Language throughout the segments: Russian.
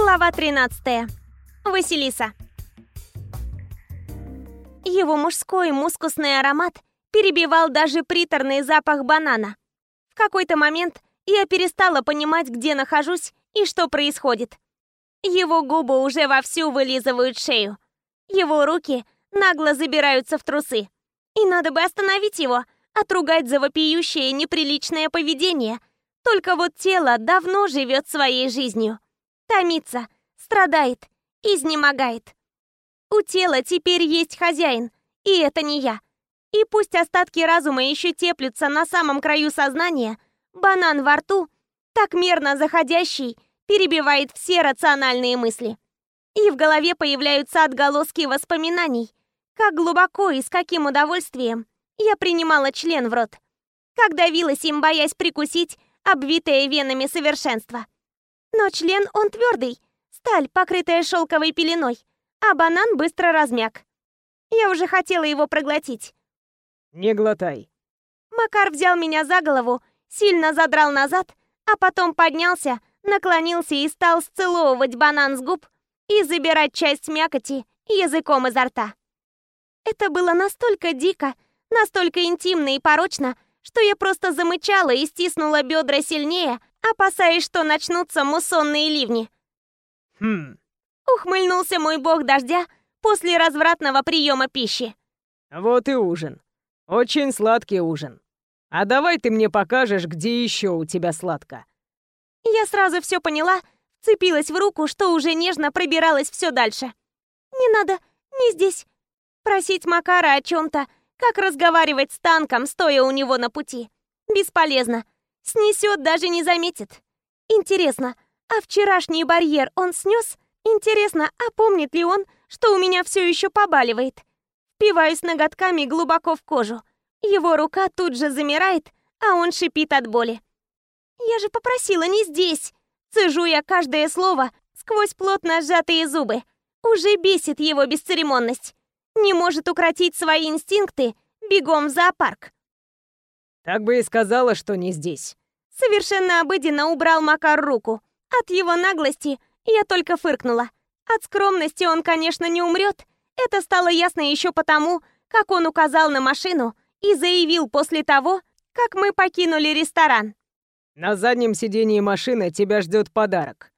Глава 13. Василиса. Его мужской мускусный аромат перебивал даже приторный запах банана. В какой-то момент я перестала понимать, где нахожусь и что происходит. Его губы уже вовсю вылизывают шею. Его руки нагло забираются в трусы. И надо бы остановить его, отругать за вопиющее неприличное поведение. Только вот тело давно живет своей жизнью. Томится, страдает, изнемогает. У тела теперь есть хозяин, и это не я. И пусть остатки разума еще теплются на самом краю сознания, банан во рту, так мерно заходящий, перебивает все рациональные мысли. И в голове появляются отголоски воспоминаний, как глубоко и с каким удовольствием я принимала член в рот, как давилась им, боясь прикусить обвитое венами совершенство. Но член он твердый, сталь, покрытая шелковой пеленой, а банан быстро размяк. Я уже хотела его проглотить. Не глотай. Макар взял меня за голову, сильно задрал назад, а потом поднялся, наклонился и стал сцеловывать банан с губ и забирать часть мякоти языком изо рта. Это было настолько дико, настолько интимно и порочно, что я просто замычала и стиснула бедра сильнее, опасаясь, что начнутся муссонные ливни. Хм. Ухмыльнулся мой бог дождя после развратного приема пищи. Вот и ужин. Очень сладкий ужин. А давай ты мне покажешь, где еще у тебя сладко. Я сразу все поняла, цепилась в руку, что уже нежно пробиралась все дальше. Не надо, не здесь. Просить Макара о чем-то, как разговаривать с танком, стоя у него на пути. Бесполезно. Снесет, даже не заметит. Интересно, а вчерашний барьер он снес? Интересно, а помнит ли он, что у меня все еще побаливает? Впиваюсь ноготками глубоко в кожу. Его рука тут же замирает, а он шипит от боли. «Я же попросила не здесь!» Цежу я каждое слово сквозь плотно сжатые зубы. Уже бесит его бесцеремонность. Не может укротить свои инстинкты бегом в зоопарк. Так бы и сказала, что не здесь. Совершенно обыденно убрал Макар руку. От его наглости я только фыркнула. От скромности он, конечно, не умрет. Это стало ясно еще потому, как он указал на машину и заявил после того, как мы покинули ресторан. На заднем сидении машины тебя ждет подарок.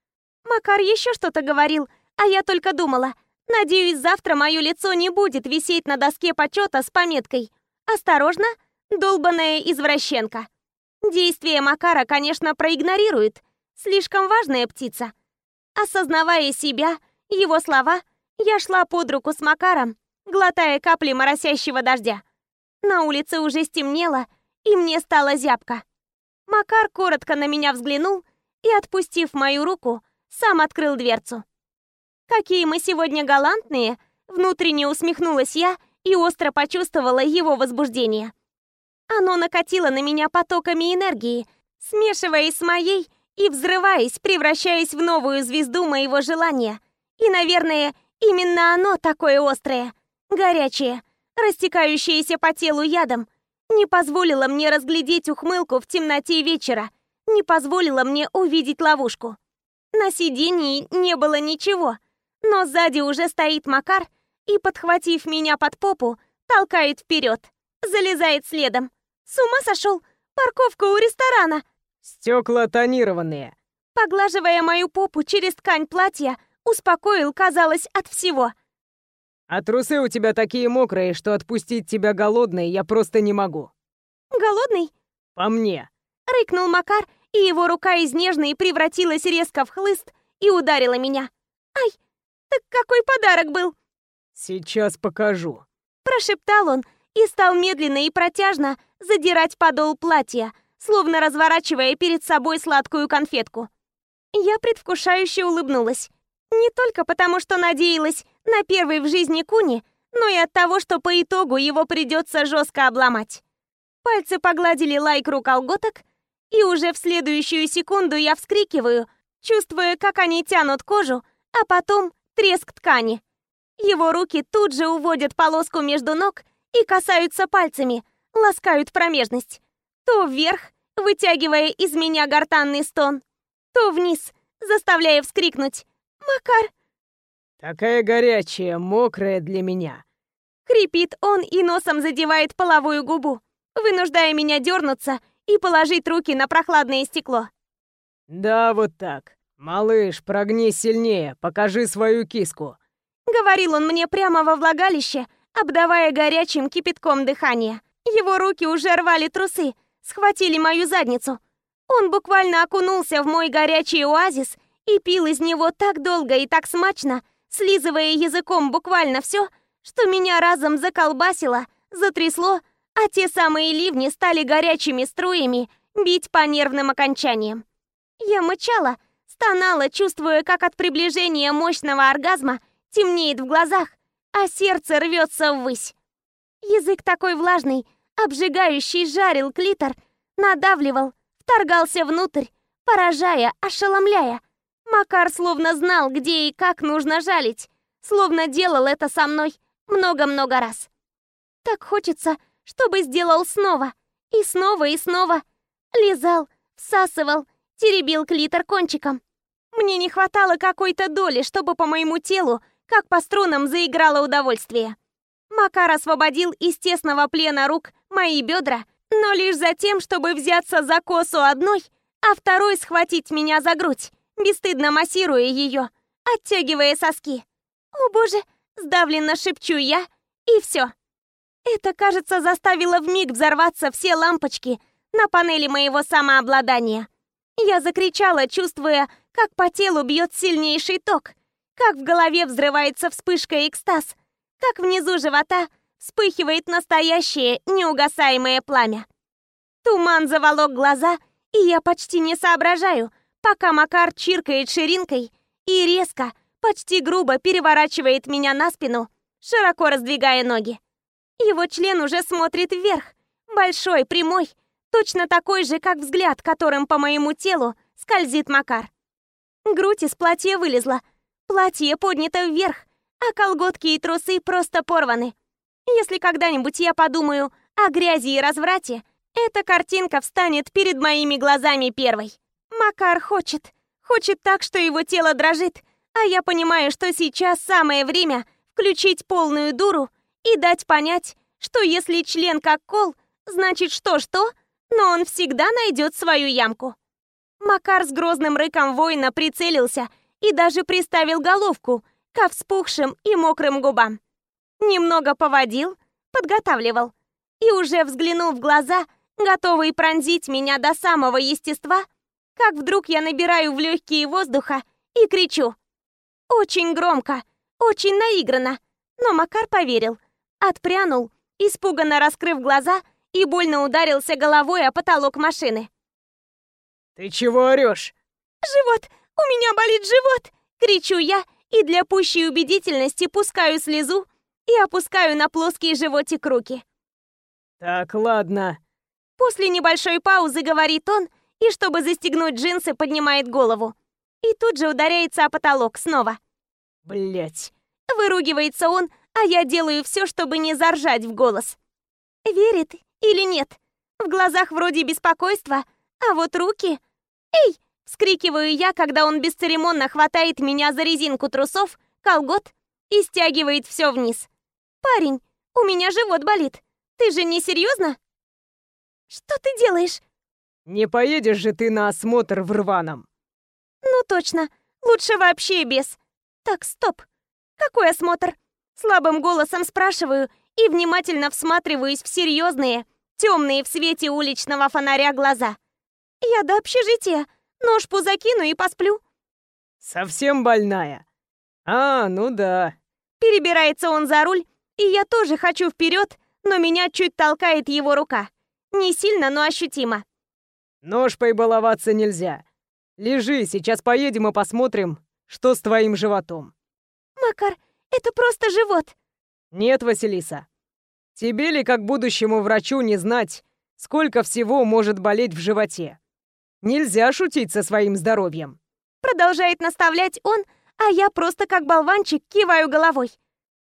Макар еще что-то говорил, а я только думала. Надеюсь, завтра мое лицо не будет висеть на доске почета с пометкой «Осторожно, долбаная извращенка». Действие Макара, конечно, проигнорирует. Слишком важная птица. Осознавая себя, его слова, я шла под руку с Макаром, глотая капли моросящего дождя. На улице уже стемнело, и мне стало зябко. Макар коротко на меня взглянул и, отпустив мою руку, сам открыл дверцу. «Какие мы сегодня галантные!» Внутренне усмехнулась я и остро почувствовала его возбуждение. Оно накатило на меня потоками энергии, смешиваясь с моей и взрываясь, превращаясь в новую звезду моего желания. И, наверное, именно оно такое острое, горячее, растекающееся по телу ядом, не позволило мне разглядеть ухмылку в темноте вечера, не позволило мне увидеть ловушку. На сидении не было ничего, но сзади уже стоит Макар и, подхватив меня под попу, толкает вперед, залезает следом. С ума сошел? Парковка у ресторана. Стекла тонированные. Поглаживая мою попу через ткань платья, успокоил, казалось, от всего. А трусы у тебя такие мокрые, что отпустить тебя голодной я просто не могу. Голодный? По мне. Рыкнул Макар, и его рука из нежной превратилась резко в хлыст и ударила меня. Ай, так какой подарок был? Сейчас покажу. Прошептал он и стал медленно и протяжно задирать подол платья, словно разворачивая перед собой сладкую конфетку. Я предвкушающе улыбнулась. Не только потому, что надеялась на первый в жизни куни, но и от того, что по итогу его придется жестко обломать. Пальцы погладили лайкру колготок, и уже в следующую секунду я вскрикиваю, чувствуя, как они тянут кожу, а потом треск ткани. Его руки тут же уводят полоску между ног и касаются пальцами, ласкают промежность. То вверх, вытягивая из меня гортанный стон, то вниз, заставляя вскрикнуть, Макар!» «Такая горячая, мокрая для меня!» Хрипит он и носом задевает половую губу, вынуждая меня дернуться и положить руки на прохладное стекло. «Да, вот так. Малыш, прогни сильнее, покажи свою киску». Говорил он мне прямо во влагалище, обдавая горячим кипятком дыхания. Его руки уже рвали трусы, схватили мою задницу. Он буквально окунулся в мой горячий оазис и пил из него так долго и так смачно, слизывая языком буквально все, что меня разом заколбасило, затрясло, а те самые ливни стали горячими струями бить по нервным окончаниям. Я мычала, стонала, чувствуя, как от приближения мощного оргазма темнеет в глазах, а сердце рвется ввысь. Язык такой влажный, обжигающий, жарил клитор, надавливал, вторгался внутрь, поражая, ошеломляя. Макар словно знал, где и как нужно жалить, словно делал это со мной много-много раз. Так хочется, чтобы сделал снова, и снова, и снова. Лизал, всасывал, теребил клитор кончиком. Мне не хватало какой-то доли, чтобы по моему телу, как по струнам, заиграло удовольствие. Макар освободил из тесного плена рук мои бедра, но лишь за тем, чтобы взяться за косу одной, а второй схватить меня за грудь, бесстыдно массируя ее, оттягивая соски. «О боже!» – сдавленно шепчу я, и все. Это, кажется, заставило вмиг взорваться все лампочки на панели моего самообладания. Я закричала, чувствуя, как по телу бьет сильнейший ток, как в голове взрывается вспышка экстаз, как внизу живота вспыхивает настоящее неугасаемое пламя. Туман заволок глаза, и я почти не соображаю, пока Макар чиркает ширинкой и резко, почти грубо переворачивает меня на спину, широко раздвигая ноги. Его член уже смотрит вверх, большой, прямой, Точно такой же, как взгляд, которым по моему телу скользит Макар. Грудь из платья вылезла. Платье поднято вверх, а колготки и трусы просто порваны. Если когда-нибудь я подумаю о грязи и разврате, эта картинка встанет перед моими глазами первой. Макар хочет. Хочет так, что его тело дрожит, а я понимаю, что сейчас самое время включить полную дуру и дать понять, что если член как кол, значит что-что, но он всегда найдет свою ямку. Макар с грозным рыком воина прицелился и даже приставил головку ко вспухшим и мокрым губам. Немного поводил, подготавливал и уже взглянул в глаза, готовый пронзить меня до самого естества, как вдруг я набираю в легкие воздуха и кричу. Очень громко, очень наигранно, но Макар поверил, отпрянул, испуганно раскрыв глаза и больно ударился головой о потолок машины. «Ты чего орешь?» «Живот! У меня болит живот!» Кричу я и для пущей убедительности пускаю слезу и опускаю на плоский животик руки. «Так, ладно». После небольшой паузы говорит он, и чтобы застегнуть джинсы, поднимает голову. И тут же ударяется о потолок снова. Блять. Выругивается он, а я делаю все, чтобы не заржать в голос. Верит или нет? В глазах вроде беспокойства, а вот руки... «Эй!» — вскрикиваю я, когда он бесцеремонно хватает меня за резинку трусов, колгот и стягивает все вниз. «Парень, у меня живот болит. Ты же не серьезно?» «Что ты делаешь?» «Не поедешь же ты на осмотр в рваном?» «Ну точно. Лучше вообще без. Так, стоп. Какой осмотр?» Слабым голосом спрашиваю и внимательно всматриваюсь в серьезные, темные в свете уличного фонаря глаза. «Я до общежития. Ножпу закину и посплю». «Совсем больная?» «А, ну да». Перебирается он за руль, и я тоже хочу вперед, но меня чуть толкает его рука. Не сильно, но ощутимо. Ножпой баловаться нельзя. Лежи, сейчас поедем и посмотрим, что с твоим животом. Макар, это просто живот. Нет, Василиса. Тебе ли, как будущему врачу, не знать, сколько всего может болеть в животе? Нельзя шутить со своим здоровьем. Продолжает наставлять он, а я просто как болванчик киваю головой.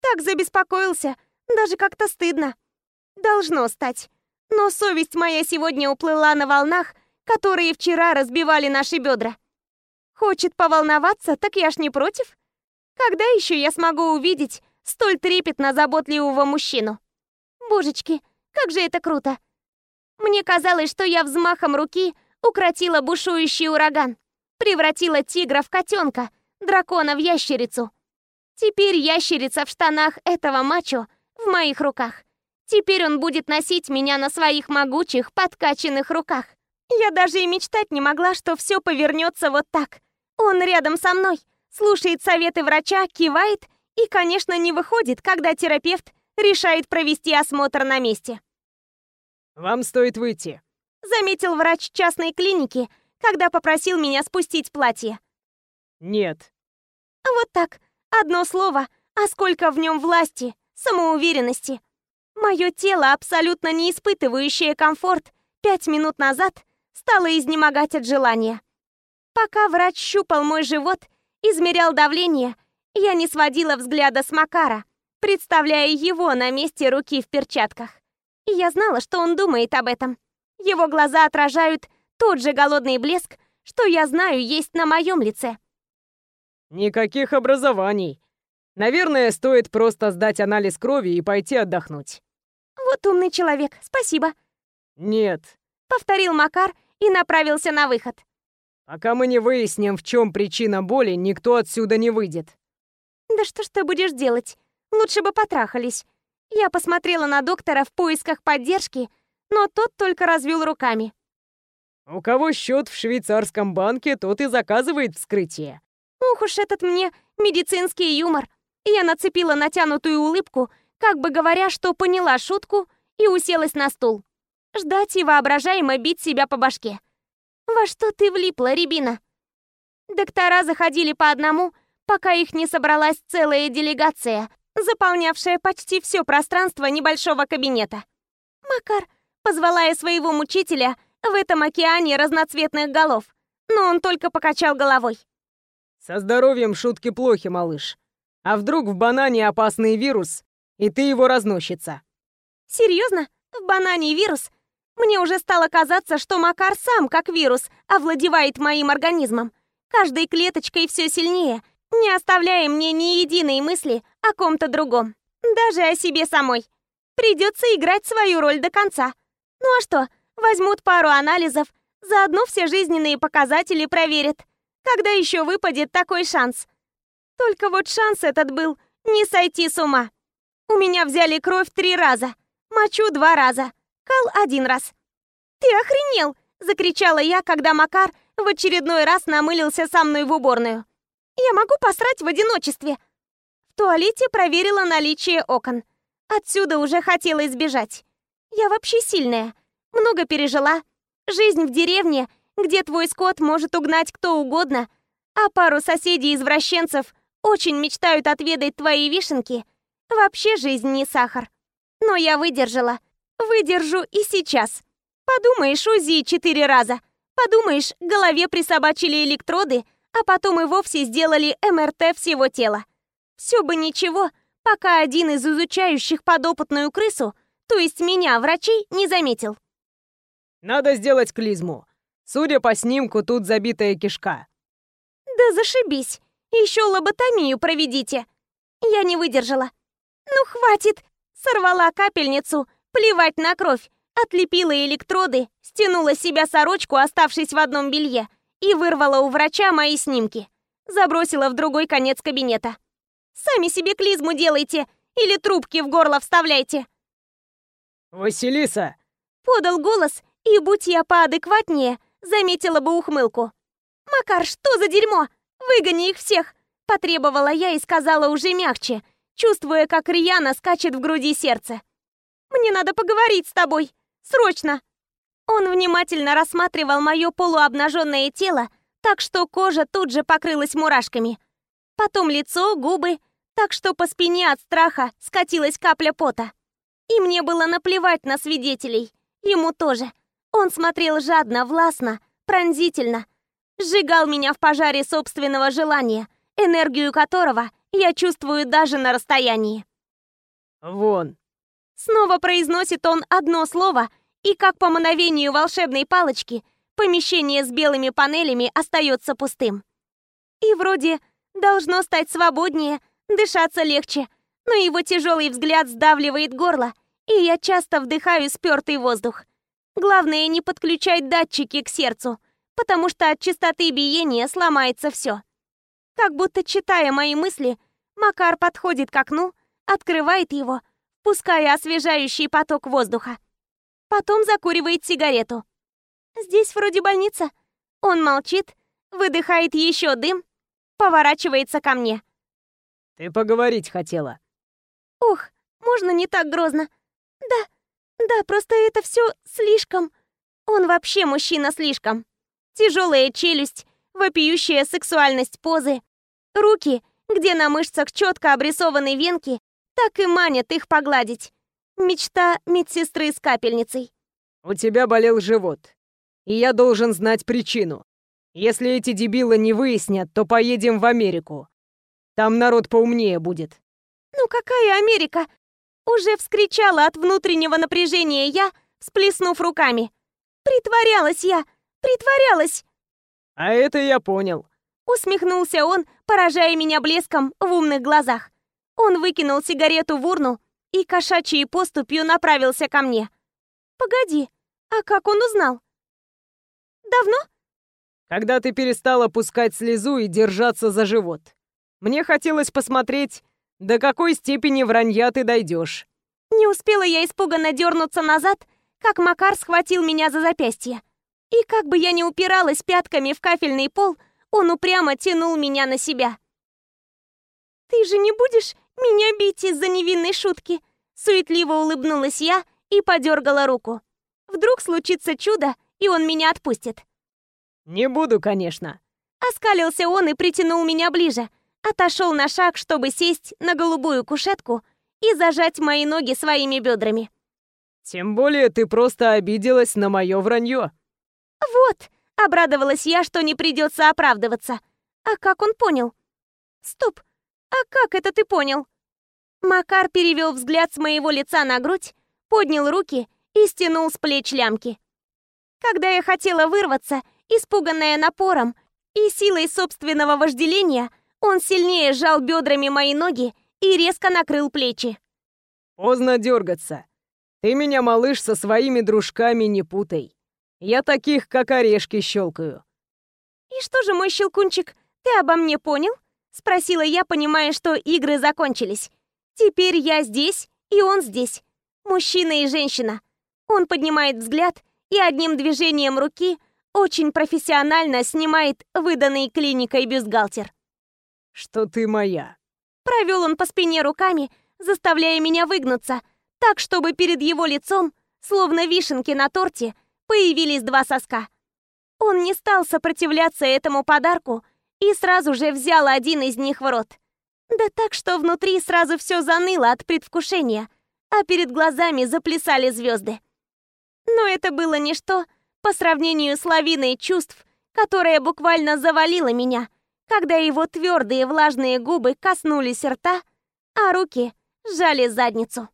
Так забеспокоился, даже как-то стыдно. Должно стать. Но совесть моя сегодня уплыла на волнах, которые вчера разбивали наши бедра. Хочет поволноваться, так я ж не против. Когда еще я смогу увидеть столь трепетно заботливого мужчину? Божечки, как же это круто! Мне казалось, что я взмахом руки укротила бушующий ураган, превратила тигра в котенка, дракона в ящерицу. Теперь ящерица в штанах этого мачо в моих руках. Теперь он будет носить меня на своих могучих, подкачанных руках. Я даже и мечтать не могла, что все повернется вот так. Он рядом со мной, слушает советы врача, кивает и, конечно, не выходит, когда терапевт решает провести осмотр на месте. «Вам стоит выйти», — заметил врач частной клиники, когда попросил меня спустить платье. «Нет». Вот так, одно слово, а сколько в нем власти, самоуверенности. Мое тело, абсолютно не испытывающее комфорт, пять минут назад стало изнемогать от желания. Пока врач щупал мой живот, измерял давление, я не сводила взгляда с Макара, представляя его на месте руки в перчатках. И я знала, что он думает об этом. Его глаза отражают тот же голодный блеск, что я знаю есть на моем лице. «Никаких образований. Наверное, стоит просто сдать анализ крови и пойти отдохнуть». «Вот умный человек, спасибо». «Нет», — повторил Макар и направился на выход. Пока мы не выясним, в чем причина боли, никто отсюда не выйдет. Да что ж ты будешь делать? Лучше бы потрахались. Я посмотрела на доктора в поисках поддержки, но тот только развел руками. У кого счет в швейцарском банке, тот и заказывает вскрытие. Ух уж этот мне медицинский юмор. Я нацепила натянутую улыбку, как бы говоря, что поняла шутку, и уселась на стул. Ждать и воображаемо бить себя по башке. «Во что ты влипла, Рябина?» Доктора заходили по одному, пока их не собралась целая делегация, заполнявшая почти все пространство небольшого кабинета. «Макар», — позвала я своего мучителя в этом океане разноцветных голов, но он только покачал головой. «Со здоровьем шутки плохи, малыш. А вдруг в банане опасный вирус, и ты его разносчица?» «Серьезно? В банане вирус? Мне уже стало казаться, что Макар сам, как вирус, овладевает моим организмом. Каждой клеточкой все сильнее, не оставляя мне ни единой мысли о ком-то другом. Даже о себе самой. Придется играть свою роль до конца. Ну а что, возьмут пару анализов, заодно все жизненные показатели проверят. Когда еще выпадет такой шанс? Только вот шанс этот был не сойти с ума. У меня взяли кровь три раза, мочу два раза. Кал один раз. «Ты охренел!» – закричала я, когда Макар в очередной раз намылился со мной в уборную. «Я могу посрать в одиночестве!» В туалете проверила наличие окон. Отсюда уже хотела избежать. Я вообще сильная, много пережила. Жизнь в деревне, где твой скот может угнать кто угодно, а пару соседей-извращенцев очень мечтают отведать твои вишенки. Вообще жизнь не сахар. Но я выдержала. Выдержу и сейчас. Подумаешь, УЗИ четыре раза. Подумаешь, голове присобачили электроды, а потом и вовсе сделали МРТ всего тела. Все бы ничего, пока один из изучающих подопытную крысу, то есть меня, врачей, не заметил. Надо сделать клизму. Судя по снимку, тут забитая кишка. Да зашибись. Еще лоботомию проведите. Я не выдержала. Ну хватит. Сорвала капельницу, Плевать на кровь. Отлепила электроды, стянула себя сорочку, оставшись в одном белье, и вырвала у врача мои снимки. Забросила в другой конец кабинета. Сами себе клизму делайте или трубки в горло вставляйте. «Василиса!» Подал голос, и, будь я поадекватнее, заметила бы ухмылку. «Макар, что за дерьмо? Выгони их всех!» Потребовала я и сказала уже мягче, чувствуя, как рьяно скачет в груди сердце. Мне надо поговорить с тобой. Срочно!» Он внимательно рассматривал мое полуобнаженное тело, так что кожа тут же покрылась мурашками. Потом лицо, губы, так что по спине от страха скатилась капля пота. И мне было наплевать на свидетелей. Ему тоже. Он смотрел жадно, властно, пронзительно. Сжигал меня в пожаре собственного желания, энергию которого я чувствую даже на расстоянии. «Вон», Снова произносит он одно слово, и как по мановению волшебной палочки, помещение с белыми панелями остается пустым. И вроде должно стать свободнее, дышаться легче, но его тяжелый взгляд сдавливает горло, и я часто вдыхаю спертый воздух. Главное не подключать датчики к сердцу, потому что от частоты биения сломается все. Как будто читая мои мысли, Макар подходит к окну, открывает его, пуская освежающий поток воздуха. Потом закуривает сигарету. Здесь вроде больница. Он молчит, выдыхает еще дым, поворачивается ко мне. Ты поговорить хотела. Ух, можно не так грозно. Да, просто это все слишком. Он вообще мужчина слишком. Тяжелая челюсть, вопиющая сексуальность позы, руки, где на мышцах четко обрисованы венки, так и манят их погладить. Мечта медсестры с капельницей. У тебя болел живот, и я должен знать причину. Если эти дебилы не выяснят, то поедем в Америку. Там народ поумнее будет. Ну какая Америка? Уже вскричала от внутреннего напряжения я, всплеснув руками. Притворялась я, притворялась. А это я понял. Усмехнулся он, поражая меня блеском в умных глазах. Он выкинул сигарету в урну и кошачьей поступью направился ко мне. Погоди, а как он узнал? Давно? Когда ты перестала пускать слезу и держаться за живот. Мне хотелось посмотреть, до какой степени вранья ты дойдешь. Не успела я испуганно дернуться назад, как Макар схватил меня за запястье. И как бы я ни упиралась пятками в кафельный пол, он упрямо тянул меня на себя. «Ты же не будешь меня бить из-за невинной шутки?» Суетливо улыбнулась я и подергала руку. «Вдруг случится чудо, и он меня отпустит». «Не буду, конечно». Оскалился он и притянул меня ближе. Отошел на шаг, чтобы сесть на голубую кушетку и зажать мои ноги своими бедрами. «Тем более ты просто обиделась на мое вранье». «Вот!» — обрадовалась я, что не придется оправдываться. «А как он понял?» «Стоп! А как это ты понял?» Макар перевел взгляд с моего лица на грудь, поднял руки и стянул с плеч лямки. Когда я хотела вырваться, Испуганная напором и силой собственного вожделения, он сильнее сжал бедрами мои ноги и резко накрыл плечи. «Поздно дергаться. Ты меня, малыш, со своими дружками не путай. Я таких, как орешки, щелкаю». «И что же, мой щелкунчик, ты обо мне понял?» Спросила я, понимая, что игры закончились. «Теперь я здесь, и он здесь. Мужчина и женщина». Он поднимает взгляд и одним движением руки – очень профессионально снимает выданный клиникой бюстгальтер. «Что ты моя?» Провел он по спине руками, заставляя меня выгнуться, так, чтобы перед его лицом, словно вишенки на торте, появились два соска. Он не стал сопротивляться этому подарку и сразу же взял один из них в рот. Да так, что внутри сразу все заныло от предвкушения, а перед глазами заплясали звезды. Но это было ничто, по сравнению с лавиной чувств, которая буквально завалила меня, когда его твердые влажные губы коснулись рта, а руки сжали задницу.